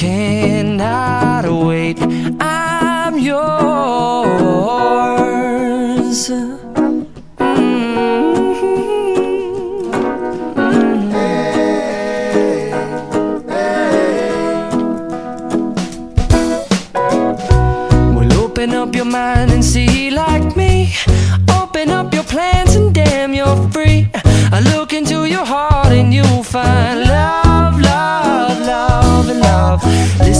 cannot wait. I'm yours. Mm-hmm. Well, open up your mind and see like me. Open up your plans and damn, you're free. I look into your heart and you'll find love,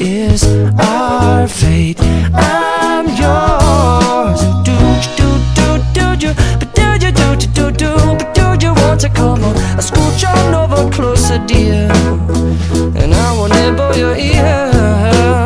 is our fate. I'm yours. Do do do do do, but do you do do do do, but do you want to come on? I on over closer, dear, and I will nibble your ear.